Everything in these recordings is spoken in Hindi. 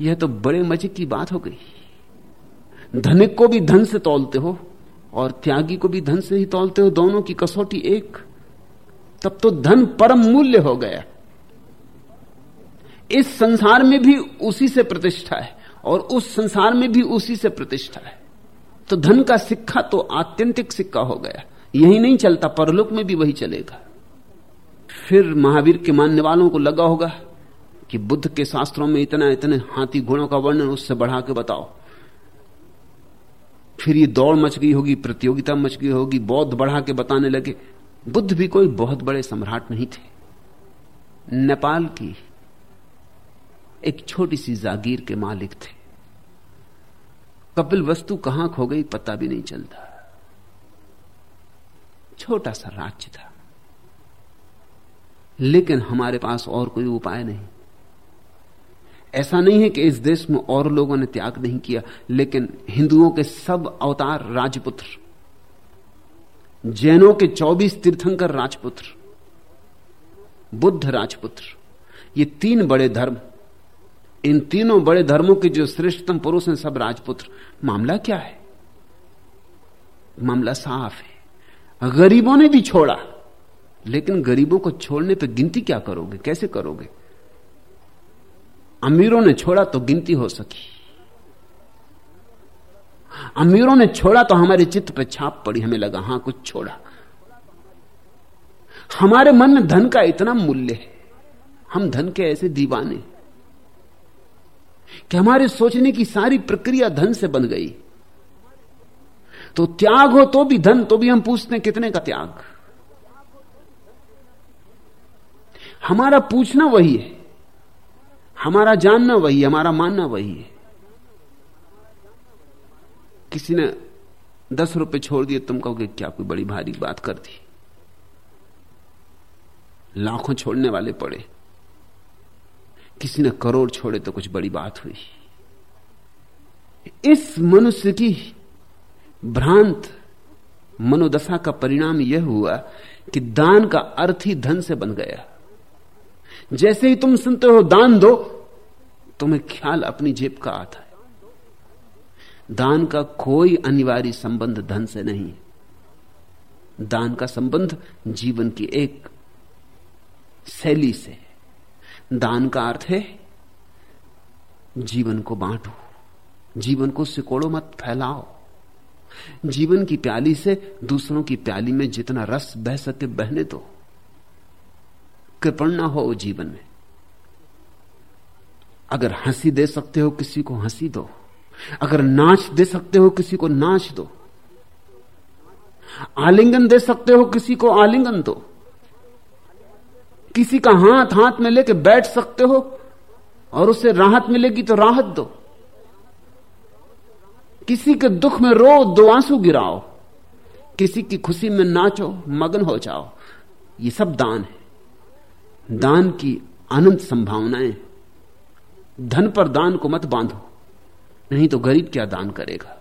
यह तो बड़े मज़े की बात हो गई। धनिक को भी धन से तोलते हो और त्यागी को भी धन से ही तोलते हो, दोनों की कसौटी एक। तब तो धन परम मूल्य हो गया। इस संसार में भी उसी से प्रतिष्ठा है और उस संसार में भी उसी से प्रतिष्ठा है। तो धन का सिक्का तो आत्यंतिक सिक्का हो गया। यही नहीं चलता, परलोक में भी वही चलेगा। फिर महावीर के मानने वालों को लगा होगा कि बुद्ध के शास्त्रों में इतना, इतने हाथी घोड़ों का वर्णन उससे बढ़ा के बताओ। फिर ये दौड़ मच गई होगी, प्रतियोगिता मच गई होगी, बौद्ध बढ़ा के बताने लगे। बुद्ध भी कोई बहुत बड़े सम्राट नहीं थे। नेपाल की एक छोटी सी जागीर के मालिक थे। कपिल वस्तु कहाँ खो गई पता भी नहीं चलता। छोटा सा राज्य था। लेकिन हमारे पास और कोई उपाय नहीं। ऐसा नहीं है कि इस देश में और लोगों ने त्याग नहीं किया, लेकिन हिंदुओं के सब अवतार राजपुत्र। जैनों के 24 तीर्थंकर राजपुत्र। बुद्ध राजपुत्र। ये तीन बड़े धर्म। इन तीनों बड़े धर्मों के जो श्रेष्ठतम पुरुष हैं, सब राजपुत्र। मामला क्या है? मामला साफ़ है। गरीबों ने भी छोड़ा, लेकिन गरीबों को छोड़ने पे गिनती क्या करोगे? कैसे करोगे? अमीरों ने छोड़ा तो गिनती हो सकी। अमीरों ने छोड़ा तो हमारे चित्त पर छाप पड़ी, हमें लगा, हाँ, कुछ छोड़ा। हमारे मन में धन का इतना मूल्य है। हम धन के ऐसे दीवाने कि हमारे सोचने की सारी प्रक्रिया धन से बन गई। तो त्याग हो तो भी धन तो भी हम पूछते हैं, कितने का त्याग? हमारा पूछना वही है हमारा जानना वही हमारा मानना वही है। किसी ने दस रुपए छोड़ दिए, तुम कहोगे, क्या कोई बड़ी भारी बात कर दी? लाखों छोड़ने वाले पड़े। किसी ने करोड़ छोड़े तो कुछ बड़ी बात हुई। इस मनुष्य की भ्रांत मनोदशा का परिणाम यह हुआ कि दान का अर्थ ही धन से बन गया। जैसे ही तुम सुनते हो दान दो, तुम्हें ख्याल अपनी जेब का आता है। दान का कोई अनिवार्य संबंध धन से नहीं है। दान का संबंध जीवन की एक शैली से दान का अर्थ है, जीवन को बांटो, जीवन को सिकोड़ो मत, फैलाओ। जीवन की प्याली से दूसरों की प्याली में जितना रस बह सके बहने दो। कृपण ना हो जीवन में। अगर हँसी दे सकते हो, किसी को हँसी दो। अगर नाच दे सकते हो, किसी को नाच दो। आलिंगन दे सकते हो, किसी को आलिंगन दो। किसी का हाथ हाथ में लेके बैठ सकते हो और उसे राहत मिलेगी तो राहत दो। किसी के दुख में रो, दो आँसू गिराओ। किसी की खुशी में नाचो, मगन हो जाओ। ये सब दान है। दान की अनंत संभावनाएँ। धन पर दान को मत बांधो, नहीं तो गरीब क्या दान करेगा?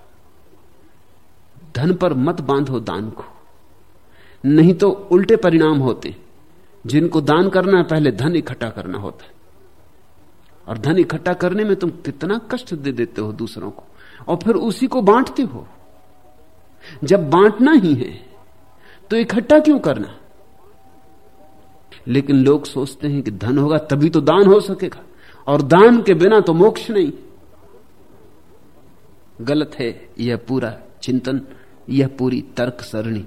धन पर मत बांधो दान को, नहीं तो उल्टे परिणाम होते, जिनको दान करना है पहले धन इकट्ठा करना होता है। और धन इकट्ठा करने में तुम कितना कष्ट दे देते हो दूसरों को, और फिर उसी को बांटते हो। जब बांटना ही है तो इकट्ठा क्यों करना? लेकिन लोग सोचते हैं कि धन होगा तभी तो दान हो सकेगा। और दान के बिना तो मोक्ष नहीं। गलत है यह पूरा चिंतन, यह पूरी तर्क सरणी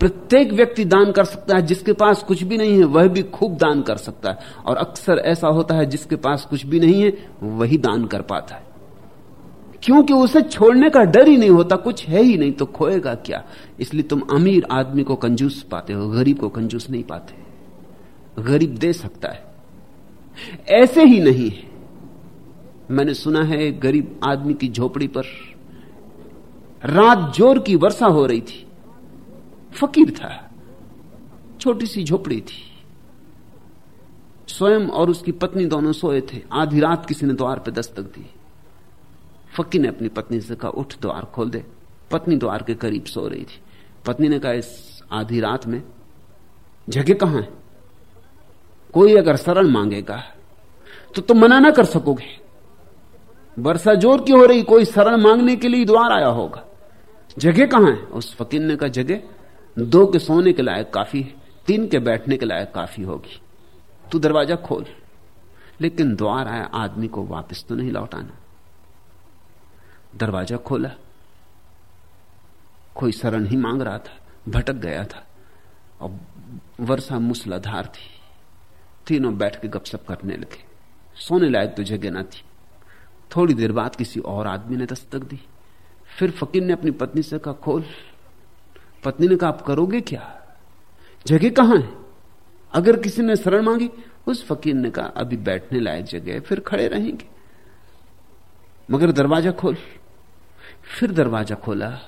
प्रत्येक व्यक्ति दान कर सकता है, जिसके पास कुछ भी नहीं है, वह भी खूब दान कर सकता है। और अक्सर ऐसा होता है, जिसके पास कुछ भी नहीं है, वही दान कर पाता है। क्योंकि उसे छोड़ने का डर ही नहीं होता, कुछ है ही नहीं तो खोएगा क्या? इसलिए तुम अमीर आदमी को कंजूस पाते हो, गरीब को कंजूस नहीं पाते। गरीब दे सकता है। ऐसे ही नहीं है। मैंने सुना है गरीब आदमी की झोपड़ी पर रात ज़ोर की वर्षा हो रही थी। फकीर था। छोटी सी झोपड़ी थी। स्वयं और उसकी पत्नी दोनों सोए थे। आधी रात किसी ने द्वार पर दस्तक दी। फकीर ने अपनी पत्नी से कहा, उठ द्वार खोल दे। पत्नी द्वार के करीब सो रही थी। पत्नी ने कहा, इस आधी रात में जगह कहाँ है? कोई अगर शरण मांगेगा तो तुम मना ना कर सकोगे। वर्षा ज़ोर की हो रही, कोई शरण मांगने के लिए द्वार आया होगा। जगह कहाँ है? उस फकीर ने कहा, जगह दो के सोने के लायक काफ़ी तीन के बैठने के लायक काफ़ी होगी। तू दरवाज़ा खोल। लेकिन द्वार आया, आदमी को वापस तो नहीं लौटाना। दरवाज़ा खोला। कोई शरण ही मांग रहा था, भटक गया था। और वर्षा मूसलाधार थी। तीनों बैठ के गपशप करने लगे। सोने लायक तो जगह ना थी। थोड़ी देर बाद किसी और आदमी ने दस्तक दी। फिर फकीर ने अपनी पत्नी से कहा, खोल, पत्नी ने कहा, आप करोगे क्या? जगह कहाँ है? अगर किसी ने शरण मांगी, उस फकीर ने कहा, अभी बैठने लायक जगह फिर खड़े रहेंगे। मगर दरवाज़ा खोल। फिर दरवाज़ा खोला।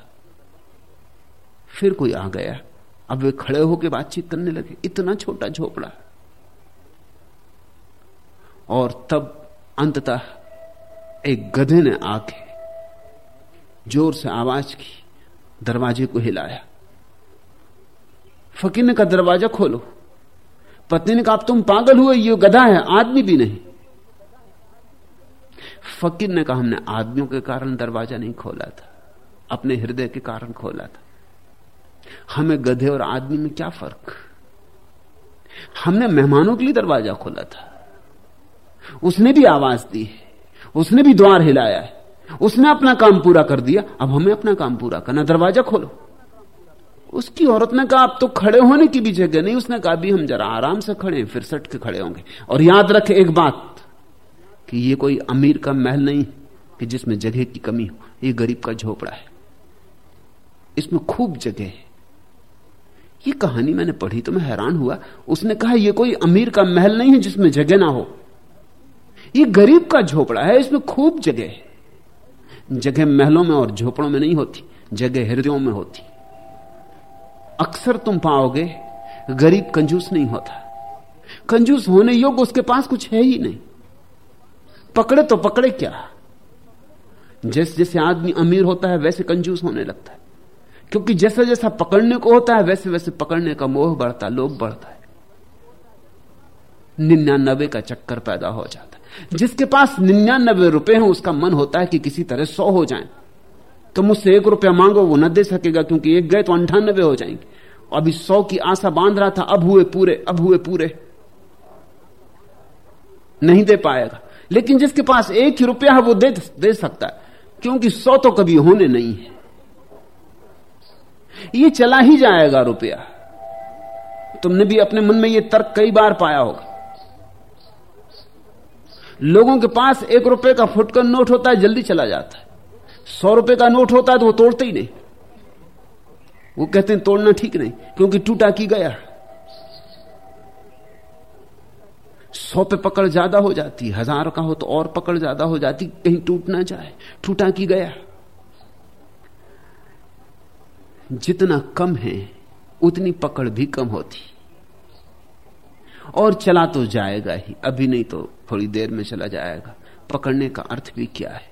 फिर कोई आ गया। अब वे खड़े होकर बातचीत करने लगे। इतना छोटा झोपड़ा। और तब अंततः एक गधे ने आके ज़ोर से आवाज़ की, दरवाजे को हिलाया। फकीर ने कहा, दरवाज़ा खोलो। पत्नी ने कहा तुम पागल हुए, ये गधा है, आदमी भी नहीं। फकीर ने कहा, हमने आदमियों के कारण दरवाज़ा नहीं खोला था, अपने हृदय के कारण खोला था। हमें गधे और आदमी में क्या फ़र्क? हमने मेहमानों के लिए दरवाज़ा खोला था। उसने भी आवाज़ दी है, उसने भी द्वार हिलाया है, उसने अपना काम पूरा कर दिया, अब हमें अपना काम पूरा करना दरवाज़ा खोलो। उसकी औरत ने कहा, आप तो खड़े होने की भी जगह नहीं, उसने कहा भी हम जरा आराम से खड़े फिर सट के खड़े होंगे। और याद रखे एक बात कि ये कोई अमीर का महल नहीं कि जिसमें जगह की कमी हो। ये गरीब का झोपड़ा है। इसमें खूब जगह है। ये कहानी मैंने पढ़ी तो मैं हैरान हुआ। उसने कहा यह कोई अमीर का महल नहीं है जिसमें जगह ना हो। ये गरीब का झोपड़ा है, इसमें खूब जगह है। जगह महलों में और झोपड़ों में नहीं होती, जगह हृदयों में होती। अक्सर तुम पाओगे, गरीब कंजूस नहीं होता। कंजूस होने योग्य उसके पास कुछ है ही नहीं। पकड़े तो पकड़े क्या? जैसे जैसे आदमी अमीर होता है, वैसे कंजूस होने लगता है। क्योंकि जैसा जैसा पकड़ने को होता है, वैसे वैसे पकड़ने का मोह बढ़ता, लोभ बढ़ता है। निन्यानबे का चक्कर पैदा हो जाता है। जिसके पास निन्यानबे रुपए हैं, उसका मन होता है कि किसी तरह सौ हो जाए। तो मुझसे एक रुपया मांगो, वो न दे सकेगा, क्योंकि एक गए तो अंठानबे हो जाएँगे। अभी सौ की आशा बाँध रहा था, अब हुए पूरे, अब हुए पूरे। नहीं दे पाएगा। लेकिन जिसके पास एक ही रुपया है, वो दे दे सकता है। क्योंकि सौ तो कभी होने नहीं है। ये चला ही जाएगा रुपया। तुमने भी अपने मन में ये तर्क कई बार पाया होगा। लोगों के पास एक रुपए का फुटकर नोट होता है, जल्दी चला जाता है। सौ रुपए का नोट होता है तो वो तोड़ते ही नहीं। वो कहते हैं, तोड़ना ठीक नहीं, क्योंकि टूटा की गया सौ पे पकड़ ज़्यादा हो जाती, हज़ार का हो तो और पकड़ ज़्यादा हो जाती, कहीं टूट ना जाए टूटा की गया। जितना कम है, उतनी पकड़ भी कम होती। और चला तो जाएगा ही, अभी नहीं तो थोड़ी देर में चला जाएगा। पकड़ने का अर्थ भी क्या है?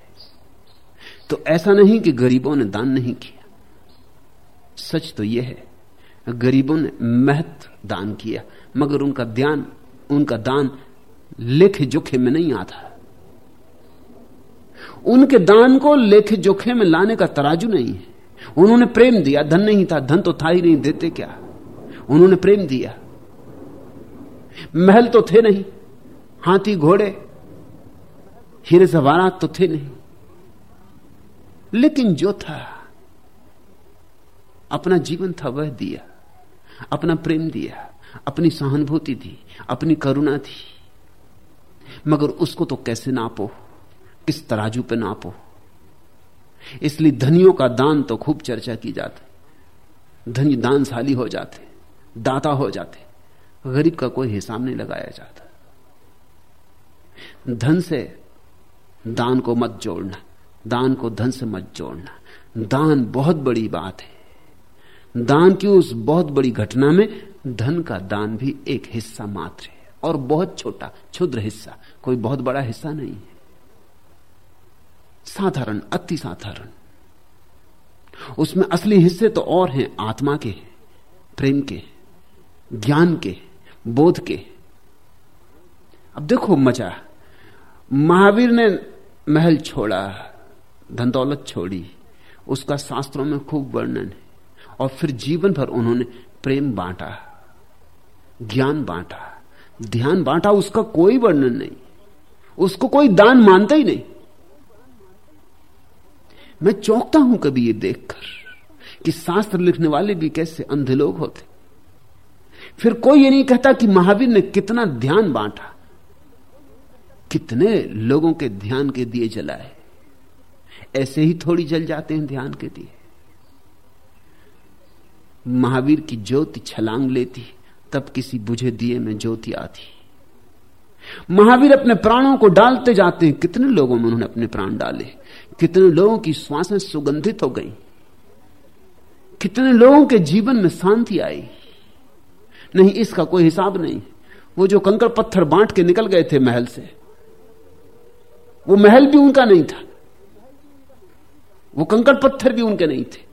तो ऐसा नहीं कि गरीबों ने दान नहीं किया। सच तो यह है, गरीबों ने महत्व दान किया, मगर उनका ध्यान उनका दान लेखे जोखे में नहीं आता। उनके दान को लेखे जोखे में लाने का तराजू नहीं है। उन्होंने प्रेम दिया, धन नहीं था, धन तो था ही नहीं, देते क्या? उन्होंने प्रेम दिया। महल तो थे नहीं, हाथी घोड़े, हीरे जवारात तो थे नहीं। लेकिन जो था, अपना जीवन था वह दिया, अपना प्रेम दिया। अपनी सहानुभूति थी अपनी करुणा थी मगर उसको तो कैसे नापो? किस तराजू पे नापो? इसलिए धनियों का दान तो खूब चर्चा की जाती। धनी दानशाली हो जाते, दाता हो जाते, गरीब का कोई हिसाब नहीं लगाया जाता। धन से दान को मत जोड़ना, दान को धन से मत जोड़ना। दान बहुत बड़ी बात है। दान की उस बहुत बड़ी घटना में धन का दान भी एक हिस्सा मात्र है और बहुत छोटा, क्षुद्र हिस्सा, कोई बहुत बड़ा हिस्सा नहीं है। साधारण, अति साधारण। उसमें असली हिस्से तो और हैं, आत्मा के प्रेम के ज्ञान के बोध के अब देखो मज़ा महावीर ने महल छोड़ा धन दौलत छोड़ी, उसका शास्त्रों में खूब वर्णन है। और फिर जीवन भर उन्होंने प्रेम बांटा, ज्ञान बांटा। ध्यान बांटा, उसका कोई वर्णन नहीं। उसको कोई दान मानता ही नहीं। मैं चौंकता हूँ कभी ये देखकर कि शास्त्र लिखने वाले भी कैसे अंधे लोग होते। फिर कोई ये नहीं कहता कि महावीर ने कितना ध्यान बांटा, कितने लोगों के ध्यान के दिए जलाए। ऐसे ही थोड़ी जल जाते हैं ध्यान के दिए। महावीर की ज्योति छलांग लेती तब किसी बुझे दिए में ज्योति आती महावीर अपने प्राणों को डालते जाते हैं। कितने लोगों में उन्होंने अपने प्राण डाले? कितने लोगों की श्वासें सुगंधित हो गई? कितने लोगों के जीवन में शांति आई? नहीं, इसका कोई हिसाब नहीं। वो जो कंकड़ पत्थर बांट के निकल गए थे महल से, वो महल भी उनका नहीं था। वो कंकड़ पत्थर भी उनके नहीं थे।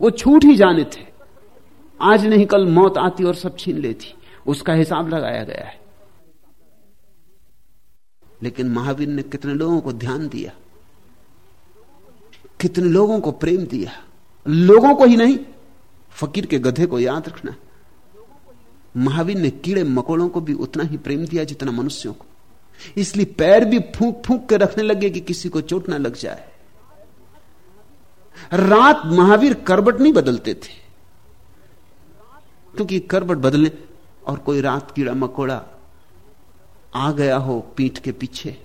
वो छूट ही जाने थे। आज नहीं, कल मौत आती और सब छीन लेती। उसका हिसाब लगाया गया है। लेकिन महावीर ने कितने लोगों को ध्यान दिया? कितने लोगों को प्रेम दिया? लोगों को ही नहीं, फकीर के गधे को याद रखना। महावीर ने कीड़े मकोड़ों को भी उतना ही प्रेम दिया जितना मनुष्यों को। इसलिए पैर भी फूक फूक के रखने लगे कि किसी को चोट ना लग जाए। रात महावीर करबट नहीं बदलते थे। क्योंकि करबट बदलने, और कोई रात कीड़ा मकोड़ा आ गया हो पीठ के पीछे,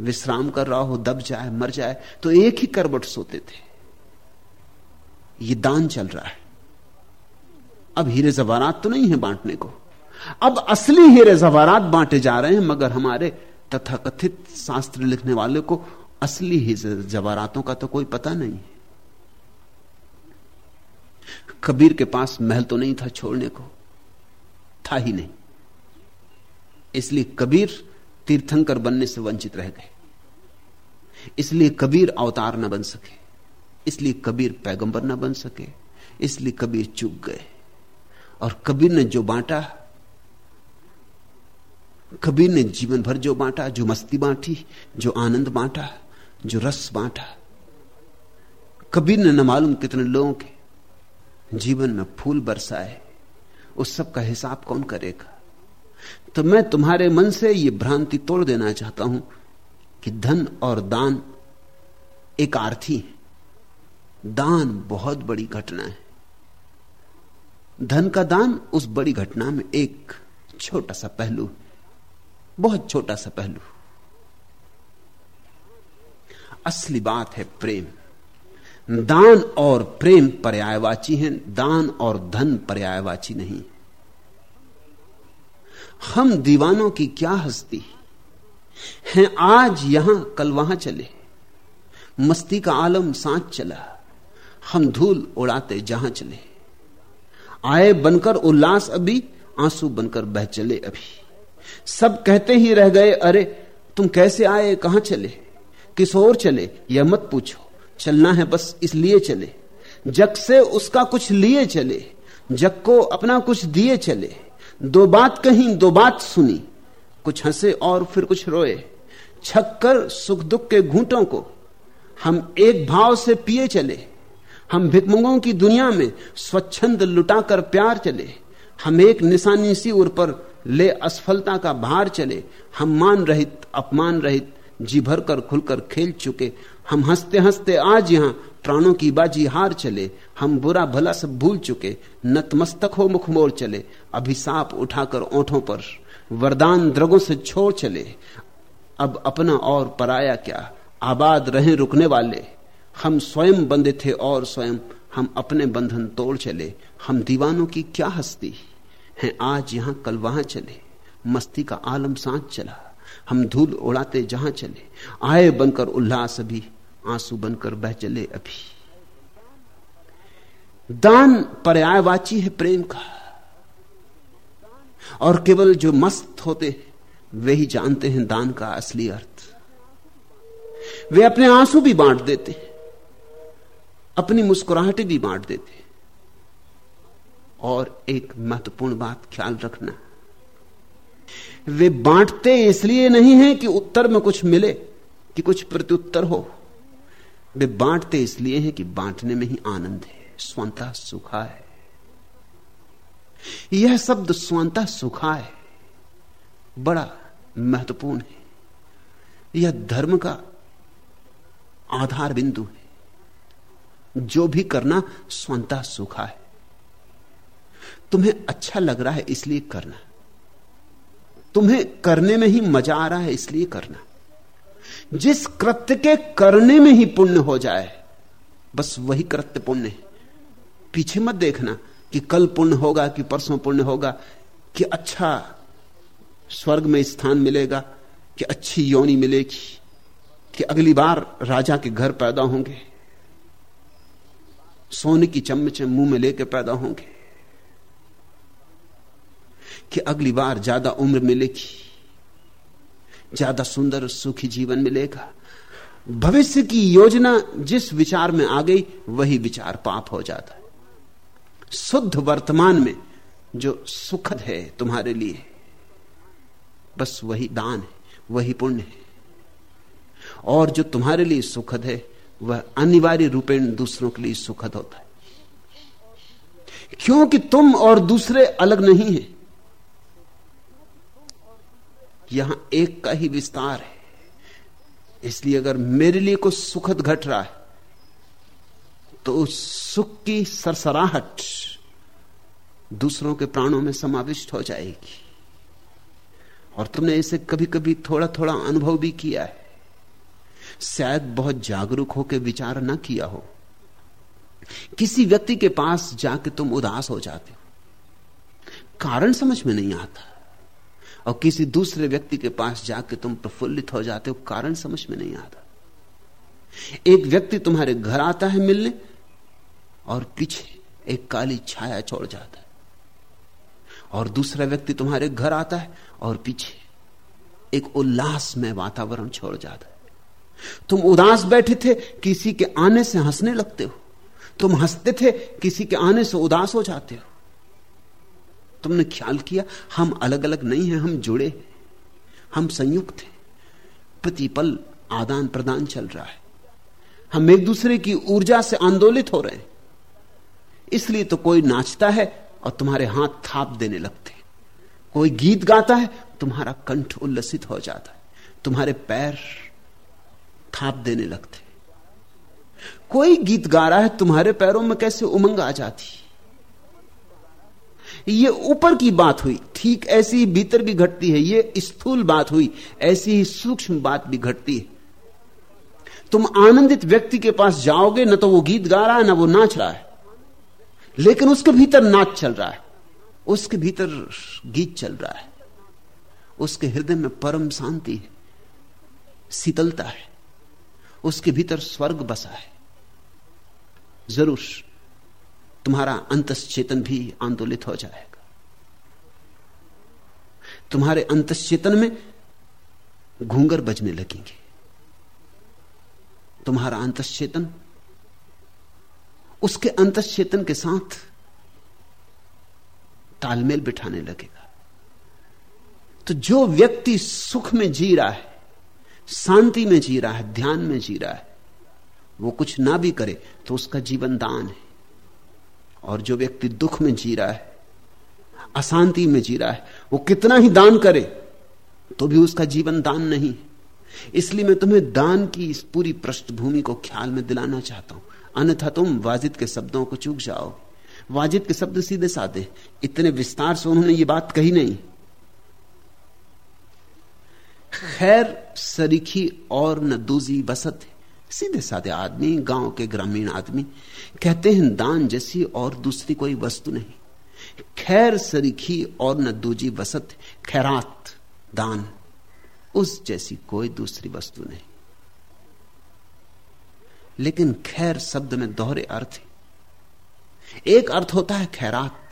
विश्राम कर रहा हो, दब जाए, मर जाए तो एक ही करबट सोते थे। ये दान चल रहा है। अब हीरे जवारात तो नहीं है बांटने को। अब असली हीरे जवारात बांटे जा रहे हैं, मगर हमारे तथाकथित शास्त्र लिखने वाले को असली हीरे जवारातों का तो कोई पता नहीं कबीर के पास महल तो नहीं था छोड़ने को, था ही नहीं। इसलिए कबीर तीर्थंकर बनने से वंचित रह गए। इसलिए कबीर अवतार न बन सके, इसलिए कबीर पैगंबर न बन सके, इसलिए कबीर चुक गए। और कबीर ने जो बांटा, कबीर ने जीवन भर जो बांटा, जो मस्ती बांटी, जो आनंद बांटा, जो रस बांटा, कबीर ने न मालूम कितने लोगों के जीवन में फूल बरसाए, उस सब का हिसाब कौन करेगा? तो मैं तुम्हारे मन से यह भ्रांति तोड़ देना चाहता हूँ कि धन और दान एक आर्थी है। दान बहुत बड़ी घटना है। धन का दान उस बड़ी घटना में एक छोटा सा पहलू बहुत छोटा सा पहलू। असली बात है प्रेम। दान और प्रेम पर्यायवाची हैं, दान और धन पर्यायवाची नहीं। हम दीवानों की क्या हस्ती? हैं, आज यहाँ कल वहाँ चले। मस्ती का आलम सांच चला, हम धूल उड़ाते जहाँ चले। आए बनकर उल्लास अभी, आँसू बनकर बह चले अभी। सब कहते ही रह गए, अरे, तुम कैसे आए, कहाँ चले? किस ओर चले? यह मत पूछो। चलना है बस इसलिए चले। जग से उसका कुछ लिए चले, जग को अपना कुछ दिए चले। दो बात कहीं, दो बात सुनी, कुछ हंसे और फिर कुछ रोए। छक कर सुख दुख के घूंटों को हम एक भाव से पिए चले। हम भिकमंगों की दुनिया में स्वच्छंद लुटाकर प्यार चले। हम एक निशानी सी उर पर ले असफलता का भार चले। हम मान रहित, अपमान रहित, जी भर कर खुलकर खेल चुके। हम हँसते हँसते आज यहाँ प्राणों की बाजी हार चले, हम बुरा भला सब भूल चुके, नतमस्तक हो मुख मोड़ चले अभिशाप उठाकर ओठों पर वरदान द्रगों से छोड़ चले। अब अपना और पराया क्या? आबाद रहे रुकने वाले। हम स्वयं बंधे थे और स्वयं हम अपने बंधन तोड़ चले। हम दीवानों की क्या हस्ती हैं? आज यहाँ कल वहाँ चले। मस्ती का आलम सांस चला। हम धूल उड़ाते जहाँ चले, आए बनकर उल्लास अभी, आँसू बनकर बह चले अभी। दान पर्यायवाची है प्रेम का, और केवल जो मस्त होते वे ही जानते हैं दान का असली अर्थ। वे अपने आँसू भी बांट देते अपनी मुस्कुराहटें भी बांट देते और एक महत्वपूर्ण बात ख्याल रखना वे बांटते इसलिए नहीं है कि उत्तर में कुछ मिले, कि कुछ प्रत्युत्तर हो। वे बांटते इसलिए हैं कि बांटने में ही आनंद है, स्वंता सुखा है। यह शब्द स्वंता सुखा है, बड़ा महत्वपूर्ण है। यह धर्म का आधार बिंदु है। जो भी करना स्वंता सुखा है। तुम्हें अच्छा लग रहा है इसलिए करना। तुम्हें करने में ही मज़ा आ रहा है, इसलिए करना। जिस कृत्य के करने में ही पुण्य हो जाए, बस वही कृत्य पुण्य है। पीछे मत देखना कि कल पुण्य होगा कि परसों पुण्य होगा, कि अच्छा स्वर्ग में स्थान मिलेगा, कि अच्छी योनि मिलेगी, कि अगली बार राजा के घर पैदा होंगे, सोने की चम्मचे मुँह में लेके पैदा होंगे। कि अगली बार ज़्यादा उम्र मिलेगी, ज़्यादा सुंदर सुखी जीवन मिलेगा। भविष्य की योजना जिस विचार में आ गई, वही विचार पाप हो जाता है। शुद्ध वर्तमान में जो सुखद है तुम्हारे लिए, बस वही दान है, वही पुण्य है। और जो तुम्हारे लिए सुखद है, वह अनिवार्य रूपेण दूसरों के लिए सुखद होता है। क्योंकि तुम और दूसरे अलग नहीं हैं यहाँ एक का ही विस्तार है। इसलिए अगर मेरे लिए कुछ सुखद घट रहा है तो उस सुख की सरसराहट दूसरों के प्राणों में समाविष्ट हो जाएगी। और तुमने इसे कभी कभी थोड़ा थोड़ा अनुभव भी किया है। शायद बहुत जागरूक होकर विचार ना किया हो। किसी व्यक्ति के पास जाके तुम उदास हो जाते हो। कारण समझ में नहीं आता। और किसी दूसरे व्यक्ति के पास जाके तुम प्रफुल्लित हो जाते हो, कारण समझ में नहीं आता। एक व्यक्ति तुम्हारे घर आता है मिलने, और पीछे एक काली छाया छोड़ जाता है। और दूसरा व्यक्ति तुम्हारे घर आता है, और पीछे एक उल्लास में वातावरण छोड़ जाता है। तुम उदास बैठे थे, किसी के आने से हंसने लगते हो। तुम हँसते थे, किसी के आने से उदास हो जाते हो। तुमने ख्याल किया? हम अलग अलग नहीं हैं, हम जुड़े हैं। हम संयुक्त हैं। प्रतिपल आदान प्रदान चल रहा है। हम एक दूसरे की ऊर्जा से आंदोलित हो रहे हैं। इसलिए तो कोई नाचता है और तुम्हारे हाथ थाप देने लगते हैं। कोई गीत गाता है, तुम्हारा कंठ उल्लसित हो जाता है। तुम्हारे पैर थाप देने लगते कोई गीत गा रहा है, तुम्हारे पैरों में कैसे उमंग आ जाती ये ऊपर की बात हुई, ठीक ऐसी भीतर भी घटती है, ये स्थूल बात हुई, ऐसी ही सूक्ष्म बात भी घटती है। तुम आनंदित व्यक्ति के पास जाओगे, ना तो वो गीत गा रहा है, ना वो नाच रहा है। लेकिन उसके भीतर नाच चल रहा है। उसके भीतर गीत चल रहा है। उसके हृदय में परम शांति है। शीतलता है। उसके भीतर स्वर्ग बसा है। ज़रूर तुम्हारा अंतस चेतन भी आंदोलित हो जाएगा। तुम्हारे अंतस चेतन में घूंगर बजने लगेंगे। तुम्हारा अंतस चेतन उसके अंतस चेतन के साथ तालमेल बिठाने लगेगा। तो जो व्यक्ति सुख में जी रहा है, शांति में जी रहा है, ध्यान में जी रहा है, वो कुछ ना भी करे तो उसका जीवन दान है। और जो व्यक्ति दुख में जी रहा है, अशांति में जी रहा है, वो कितना ही दान करे तो भी उसका जीवन दान नहीं। इसलिए मैं तुम्हें दान की इस पूरी पृष्ठभूमि को ख्याल में दिलाना चाहता हूँ। अन्यथा तुम वाजिद के शब्दों को चूक जाओ। वाजिद के शब्द सीधे साधे। इतने विस्तार से उन्होंने ये बात कही नहीं। खैर, सरीखी और न दूजी बसत है। सीधे साधे आदमी, गाँव के ग्रामीण आदमी, कहते हैं, दान जैसी और दूसरी कोई वस्तु नहीं। खैर सरीखी और न दूजी वसत, खैरात, दान, उस जैसी कोई दूसरी वस्तु नहीं। लेकिन खैर शब्द में दोहरे अर्थ है। एक अर्थ होता है खैरात,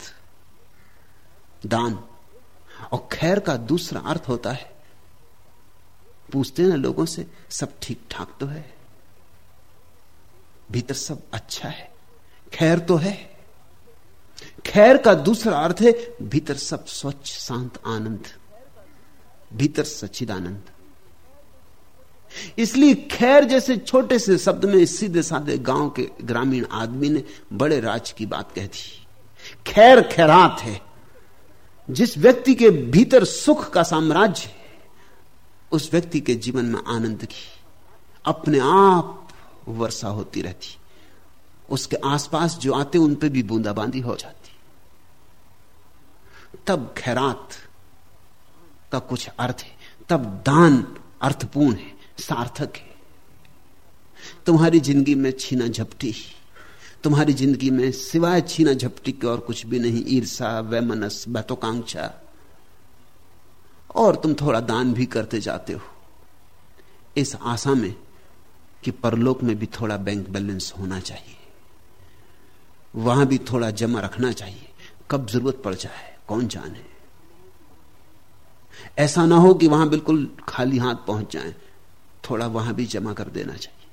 दान, और खैर का दूसरा अर्थ होता है, पूछते हैं ना लोगों से, सब ठीक ठाक तो है। भीतर सब अच्छा है। खैर तो है। खैर का दूसरा अर्थ है भीतर सब स्वच्छ, शांत, आनंद। भीतर सच्चिदानंद। इसलिए खैर जैसे छोटे से शब्द में सीधे साधे गाँव के ग्रामीण आदमी ने बड़े राज की बात कह दी। खैर खैरात है। जिस व्यक्ति के भीतर सुख का साम्राज्य उस व्यक्ति के जीवन में आनंद की। अपने आप वर्षा होती रहती। उसके आसपास जो आते, उन पे भी बूंदाबांदी हो जाती। तब खैरात का कुछ अर्थ है। तब दान अर्थपूर्ण है, सार्थक है। तुम्हारी ज़िंदगी में छीना झपटी, तुम्हारी ज़िंदगी में सिवाय छीना झपटी के और कुछ भी नहीं, ईर्षा, वैमनस, महत्वाकांक्षा, और तुम थोड़ा दान भी करते जाते हो। इस आशा में कि परलोक में भी थोड़ा बैंक बैलेंस होना चाहिए। वहाँ भी थोड़ा जमा रखना चाहिए। कब ज़रूरत पड़ जाए, कौन जाने? ऐसा ना हो कि वहाँ बिल्कुल खाली हाथ पहुँच जाए। थोड़ा वहाँ भी जमा कर देना चाहिए।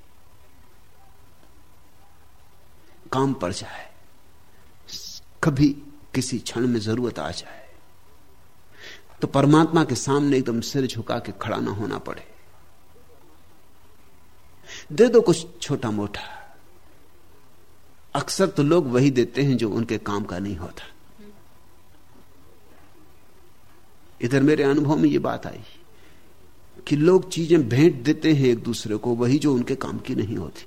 काम पड़ जाए। कभी किसी क्षण में ज़रूरत आ जाए। तो परमात्मा के सामने एकदम सिर झुका के खड़ा ना होना पड़े। दे दो कुछ छोटा मोटा। अक्सर तो लोग वही देते हैं जो उनके काम का नहीं होता। इधर मेरे अनुभव में यह बात आई कि लोग चीज़ें भेंट देते हैं एक दूसरे को, वही जो उनके काम की नहीं होती।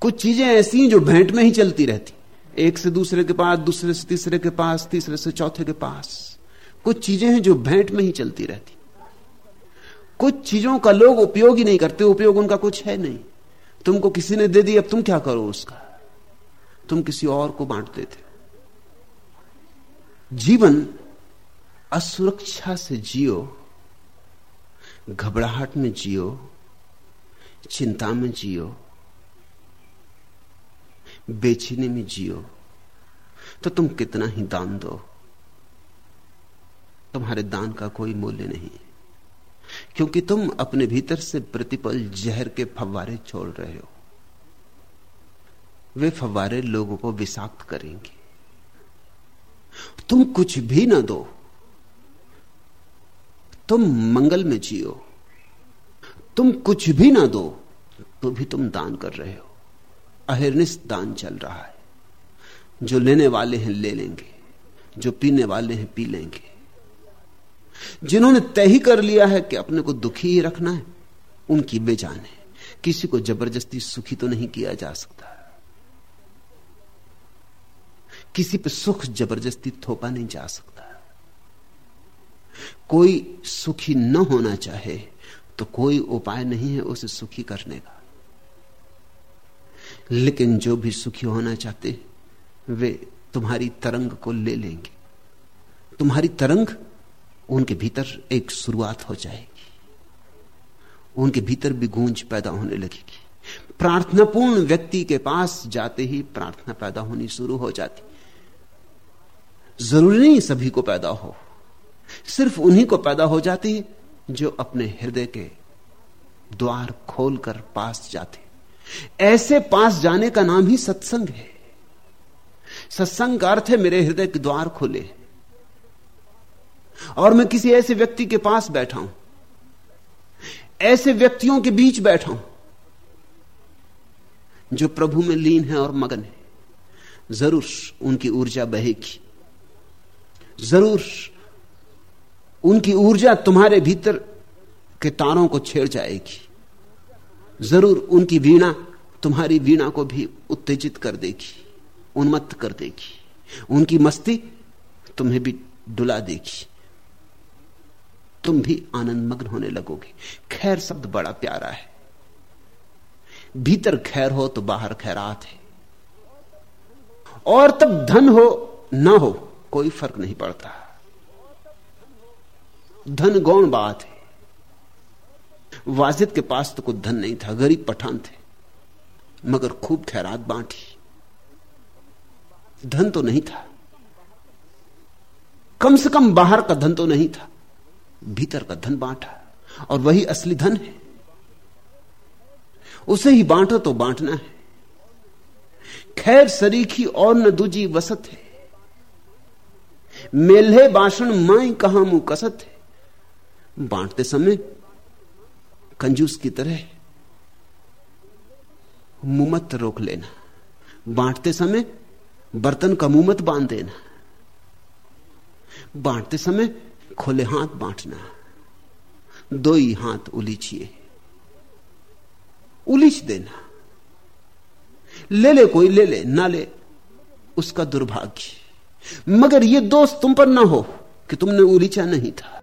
कुछ चीज़ें ऐसी हैं जो भेंट में ही चलती रहती। एक से दूसरे के पास, दूसरे से तीसरे के पास, तीसरे से चौथे के पास। कुछ चीज़ें हैं जो भेंट में ही चलती रहती। कुछ चीज़ों का लोग उपयोग ही नहीं करते, उपयोग उनका कुछ है नहीं। तुमको किसी ने दे दी, अब तुम क्या करो उसका? तुम किसी और को बांट देते। जीवन असुरक्षा से जियो, घबराहट में जियो, चिंता में जियो, बेचने में जियो तो तुम कितना ही दान दो। तुम्हारे दान का कोई मूल्य नहीं। क्योंकि तुम अपने भीतर से प्रतिपल जहर के फव्वारे छोड़ रहे हो। वे फव्वारे लोगों को विषाक्त करेंगे। तुम कुछ भी ना दो। तुम मंगल में जियो। तुम कुछ भी ना दो तो भी तुम दान कर रहे हो। अहिर्निश दान चल रहा है। जो लेने वाले हैं ले लेंगे, जो पीने वाले हैं पी लेंगे। जिन्होंने तय ही कर लिया है कि अपने को दुखी ही रखना है, उनकी बेजान है। किसी को ज़बरदस्ती सुखी तो नहीं किया जा सकता। किसी पर सुख ज़बरदस्ती थोपा नहीं जा सकता। कोई सुखी न होना चाहे तो कोई उपाय नहीं है उसे सुखी करने का। लेकिन जो भी सुखी होना चाहते, वे तुम्हारी तरंग को ले लेंगे। तुम्हारी तरंग उनके भीतर एक शुरुआत हो जाएगी। उनके भीतर भी गूंज पैदा होने लगेगी। प्रार्थनापूर्ण व्यक्ति के पास जाते ही प्रार्थना पैदा होनी शुरू हो जाती। ज़रूरी नहीं सभी को पैदा हो। सिर्फ़ उन्हीं को पैदा हो जाती है जो अपने हृदय के द्वार खोलकर पास जाते। ऐसे पास जाने का नाम ही सत्संग है। सत्संग का अर्थ है मेरे हृदय के द्वार खुले। और मैं किसी ऐसे व्यक्ति के पास बैठा हूँ, ऐसे व्यक्तियों के बीच बैठा हूँ, जो प्रभु में लीन है और मगन है। ज़रूर उनकी ऊर्जा बहेगी। ज़रूर उनकी ऊर्जा तुम्हारे भीतर के तारों को छेड़ जाएगी। ज़रूर उनकी वीणा तुम्हारी वीणा को भी उत्तेजित कर देगी, उन्मत्त कर देगी। उनकी मस्ती तुम्हें भी डुला देगी। तुम भी आनंद मग्न होने लगोगे। खैर शब्द बड़ा प्यारा है। भीतर खैर हो तो बाहर खैरात है। और तब धन हो, ना हो, कोई फ़र्क नहीं पड़ता। धन गौण बात है। वाजिद के पास तो कुछ धन नहीं था, गरीब पठान थे। मगर खूब खैरात बांटी। धन तो नहीं था। कम से कम बाहर का धन तो नहीं था। भीतर का धन बांटा और वही असली धन है। उसे ही बांटो तो बांटना है। खैर सरीखी और न दूजी वसत है। मेल्हे बाषण माई कहा मुँह कसत है। बांटते समय कंजूस की तरह मुमत रोक लेना। बांटते समय बर्तन का मुमत बाँध देना। बांटते समय खोले हाथ बांटना दो ही हाथ उलीचिए। उलीच देना। ले ले कोई, ले ले, ना ले, उसका दुर्भाग्य। मगर यह दोष तुम पर ना हो कि तुमने उलीचा नहीं था।